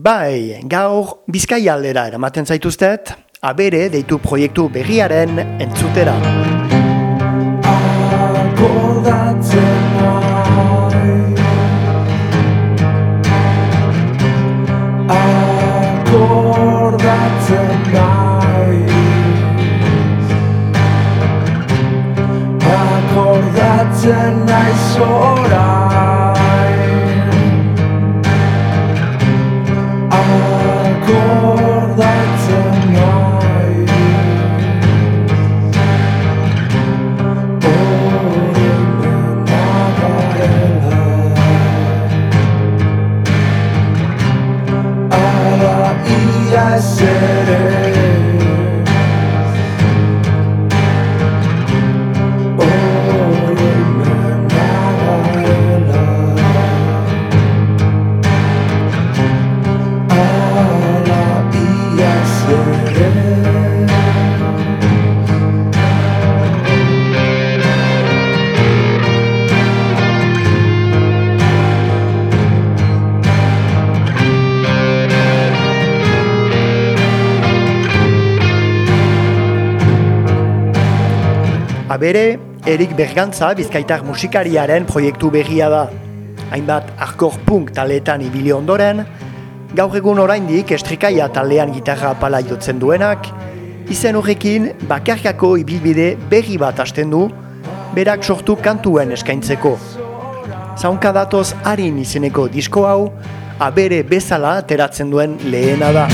Bai, gaur Bizkai aldera eramaten zaituztet, abere deitu proiektu berriaren entzutera. Akordatzen nahi Akordatzen nahi Akordatzen nahi Abere, Erik Bergantza bizkaitar musikariaren proiektu berria da. Hainbat arkor punk taletan ibili ondoren, gaur egun oraindik estrikaia taldean gitarra pala jotzen duenak, izen horrekin bakarkako ibilbide berri bat hasten du, berak sortu kantuen eskaintzeko. Zaunka datoz harin izeneko disko hau, abere bezala ateratzen duen lehena da.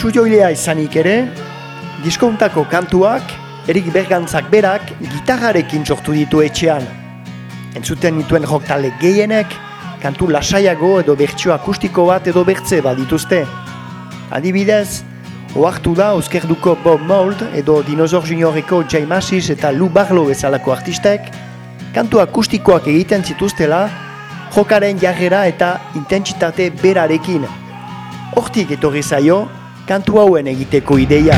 Basu joilea izanik ere, diskontako kantuak, Erik Bergantzak berak gitarrarekin sortu ditu etxean. Entzuten dituen rock talde gehienek, kantu lasaiago edo bertsio akustiko bat edo bertze badituzte. Adibidez, ohartu da Euskerduko Bob Mould edo Dinosaur Junioreko Jay Masis eta Lou Barlow bezalako artistek, kantu akustikoak egiten zituztela, jokaren jarrera eta intentsitate berarekin. Hortik etorri zaio, kantu hauen egiteko ideia.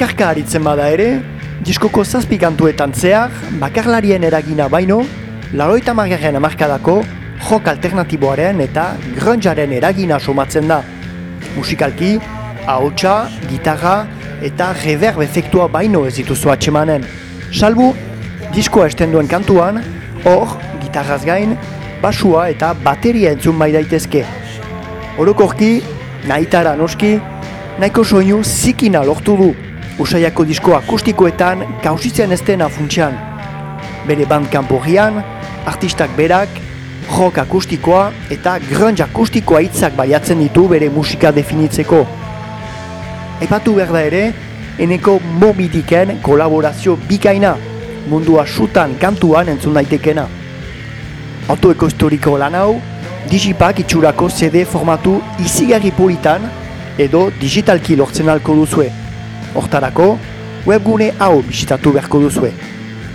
Marka aritzen bada ere, diskoko zazpi kantuetan zehar, bakarlarien eragina baino, laroita margarren amarkadako jok alternatiboaren eta grungearen eragina somatzen da. Musikalki, ahotsa, gitarra eta reverb efektua baino ez dituzu atxemanen. Salbu, diskoa esten duen kantuan, hor, gitarraz gain, basua eta bateria entzun bai daitezke. Orokorki, nahitara noski, nahiko soinu zikina lortu du, usaiako disko akustikoetan kausitzen ez dena funtsian. Bere bandkamp horrian, artistak berak, rock akustikoa eta grunge akustikoa hitzak baiatzen ditu bere musika definitzeko. Epatu behar da ere, eneko mobidiken kolaborazio bikaina, mundua sutan kantuan entzun daitekena. Autoeko historiko lan hau, Digipak itxurako CD formatu izigarri politan edo digitalki lortzen alko duzue. Hortarako, webgune hau bisitatu beharko duzue.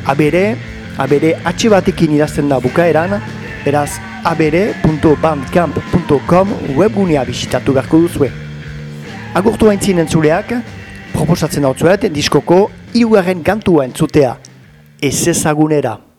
Abere, abere atxe batekin idazten da bukaeran, beraz abere.bandcamp.com webgunea bisitatu beharko duzue. Agurtu haintzien entzuleak, proposatzen hau diskoko irugarren kantua entzutea. Ez ezagunera.